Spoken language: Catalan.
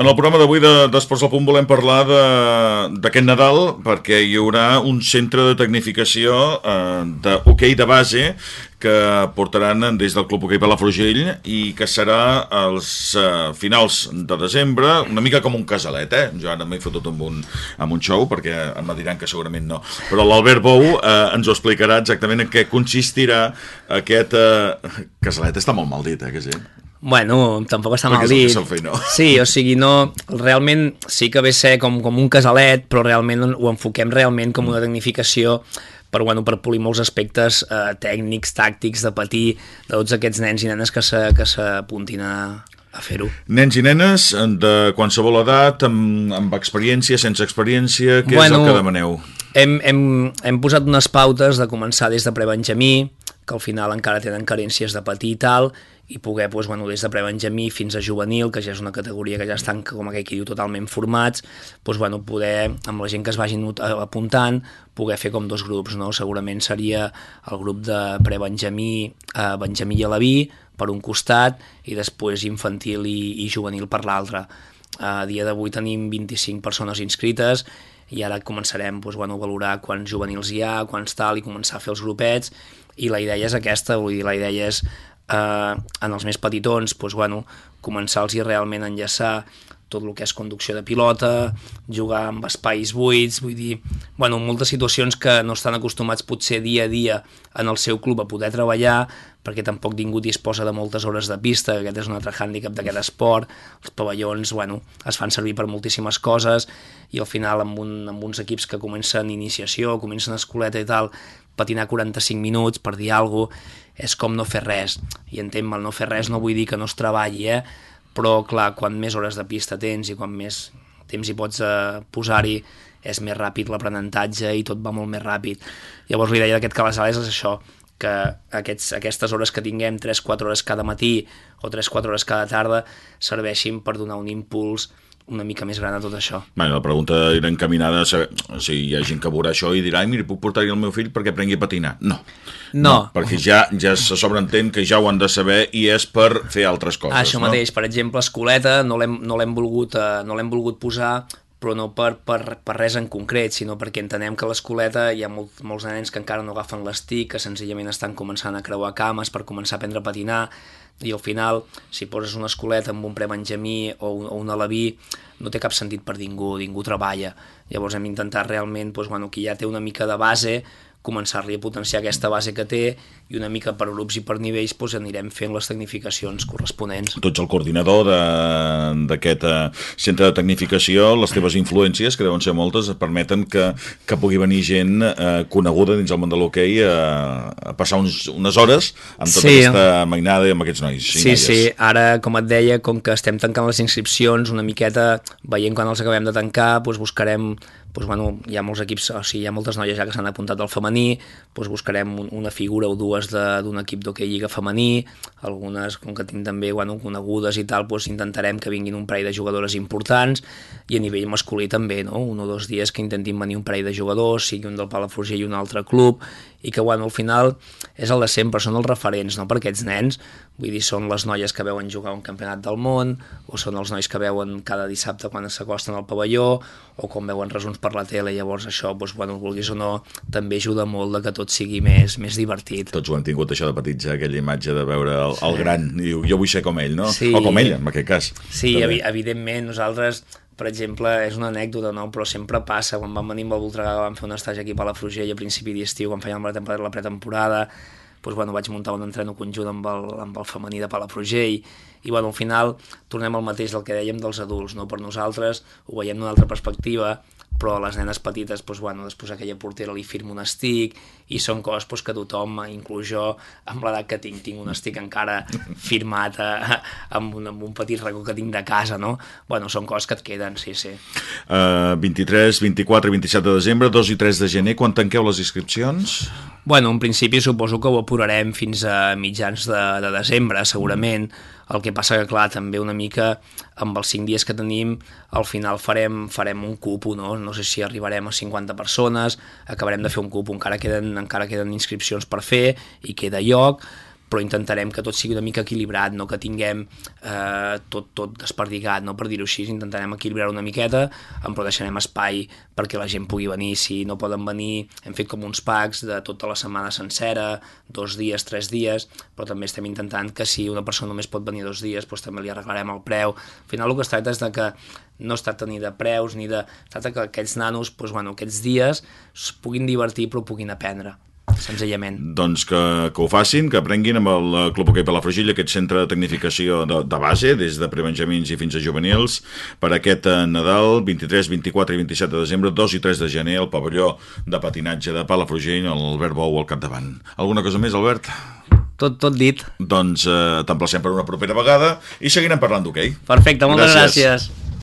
En el programa d'avui de d'Esports al Punt volem parlar d'aquest Nadal perquè hi haurà un centre de tecnificació eh, d'hoquei de base que portaran des del Club Hoquei Palafrugell i que serà als eh, finals de desembre, una mica com un casalet, eh? Jo ara m'he fotut amb un, amb un show perquè em diran que segurament no. Però l'Albert Bou eh, ens ho explicarà exactament en què consistirà aquest eh, casalet. Està molt mal dit, eh, que sí? Bueno, tampoc està mal és dit. no? Sí, o sigui, no, realment sí que ve ser com, com un casalet, però realment ho enfoquem realment com una tecnificació per, bueno, per polir molts aspectes eh, tècnics, tàctics, de patir, de tots aquests nens i nenes que s'apuntin a, a fer-ho. Nens i nenes de qualsevol edat, amb, amb experiència, sense experiència, què és Bueno, el que demaneu? Hem, hem, hem posat unes pautes de començar des de prebenjamí, que al final encara tenen carències de patir i tal, i poder, doncs, bueno, des de prebenjamí fins a juvenil, que ja és una categoria que ja estan, com aquell que diu, totalment formats, doncs, bueno, poder, amb la gent que es vagin not- apuntant, poder fer com dos grups, no? Segurament seria el grup de prebenjamí, eh, Benjamí i Alaví, per un costat, i després infantil i, i juvenil per l'altre. A dia d'avui tenim 25 persones inscrites i ara començarem doncs, bueno, a valorar quants juvenils hi ha, quants tal, i començar a fer els grupets, i la idea és aquesta, vull dir, la idea és eh, en els més petitons, doncs, bueno, començar-los realment enllaçar tot el que és conducció de pilota, jugar amb espais buits, vull dir, bueno, moltes situacions que no estan acostumats potser dia a dia en el seu club a poder treballar, perquè tampoc ningú disposa de moltes hores de pista, que aquest és un altre hàndicap d'aquest esport, els pavellons, bueno, es fan servir per moltíssimes coses, i al final amb, un, amb uns equips que comencen iniciació, comencen escoleta i tal, patinar 45 minuts per dir alguna cosa, és com no fer res. I entenc, el no fer res no vull dir que no es treballi, eh? Però clar, quan més hores de pista tens i quan més temps hi pots eh, posar-hi, és més ràpid l'aprenentatge i tot va molt més ràpid. Llavors l'idea d'aquest cabasales és això, que aquests, aquestes hores que tinguem, 3-4 hores cada matí o 3-4 hores cada tarda, serveixin per donar un impuls una mica més gran a tot això. Bueno, la pregunta era encaminada a saber si hi ha gent que veurà això i dirà, ai, mira, puc portar-hi el meu fill perquè aprengui a patinar. No. No. perquè ja ja se sobreentén que ja ho han de saber i és per fer altres coses. Ah, això no? mateix, per exemple, escoleta no l'hem no l'hem volgut, eh, no l'hem volgut posar però no per, per, per res en concret, sinó perquè entenem que l'escoleta hi ha molt, molts nens que encara no agafen l'estic, que senzillament estan començant a creuar cames per començar a aprendre a patinar, i al final, si poses una escoleta amb un prebenjamí o un, o un alaví, no té cap sentit per ningú, ningú treballa. Llavors hem intentat realment, doncs, bueno, qui ja té una mica de base, començar-li a potenciar aquesta base que té i una mica per grups i per nivells doncs, anirem fent les tecnificacions corresponents. Tu ets el coordinador d'aquest eh, centre de tecnificació, les teves influències, que deuen ser moltes, et permeten que, que pugui venir gent eh, coneguda dins el món de l'hoquei a, a passar uns, unes hores amb tota Sí. aquesta mainada i amb aquests nois. Sí, noies. sí, ara, com et deia, com que estem tancant les inscripcions, una miqueta, veient quan els acabem de tancar, doncs buscarem, doncs, bueno, hi ha molts equips, o sigui, hi ha moltes noies ja que s'han apuntat al femení, doncs buscarem un, una figura o dues d'un equip d'hoquei lliga femení, algunes, com que tinc també bueno, conegudes i tal, doncs intentarem que vinguin un parell de jugadores importants, i a nivell masculí també, no? un o dos dies que intentin venir un parell de jugadors, sigui un del Palafrugell i un altre club, i que bueno, al final és el de sempre, són els referents no? per aquests nens, vull dir, són les noies que veuen jugar un campionat del món, o són els nois que veuen cada dissabte quan s'acosten al pavelló, o com veuen resums per la tele, llavors això, doncs, bueno, vulguis o no, també ajuda molt de que tot sigui més, més divertit. Tots ho han tingut això de petits, eh, aquella imatge de veure el, el gran, i diu, jo vull ser com ell, no? Sí. O com ella, en aquest cas. Sí, evi evidentment, nosaltres, per exemple, és una anècdota, no? però sempre passa, quan vam venir amb el Voltregà, vam fer un estatge aquí a Palafrugell a principi d'estiu, quan temporada la pretemporada, doncs, bueno, vaig muntar un entreno conjunt amb el, amb el femení de Palafrugell, i bueno, al final tornem al mateix del que dèiem dels adults, no? per nosaltres ho veiem d'una altra perspectiva, però a les nenes petites, doncs, bueno, després aquella portera li firma un estic, i són coses doncs, que tothom, inclús jo, amb l'edat que tinc, tinc un estic encara firmat a, amb, un, amb un petit racó que tinc de casa, no? Bueno, són coses que et queden, sí, sí. Uh, 23, 24 i 27 de desembre, 2 i 3 de gener, quan tanqueu les inscripcions? Bueno, en principi suposo que ho apurarem fins a mitjans de, de desembre, segurament. El que passa que, clar, també una mica amb els 5 dies que tenim, al final farem, farem un cupo, no? No sé si arribarem a 50 persones, acabarem de fer un cupo, encara queden, encara queden inscripcions per fer i queda lloc, però intentarem que tot sigui una mica equilibrat, no que tinguem eh, tot, tot desperdigat, no per dir-ho així, intentarem equilibrar una miqueta, però deixarem espai perquè la gent pugui venir, si no poden venir, hem fet com uns packs de tota la setmana sencera, dos dies, tres dies, però també estem intentant que si una persona només pot venir dos dies, doncs també li arreglarem el preu. Al final el que es tracta és de que no es tracta ni de preus, ni de... Es tracta que aquells nanos, doncs, bueno, aquests dies es puguin divertir però puguin aprendre senzillament. Doncs que, que ho facin, que aprenguin amb el eh, Club Hoquei Palafrugell aquest centre de tecnificació de, de base, des de prebenjamins i fins a juvenils, per aquest eh, Nadal, 23, 24 i 27 de desembre, 2 i 3 de gener, al pavelló de patinatge de Palafrugell, l'Albert Bou al capdavant. Alguna cosa més, Albert? Tot, tot dit. Doncs eh, t'emplacem per una propera vegada i seguirem parlant d'hoquei. Perfecte, moltes gràcies. gràcies.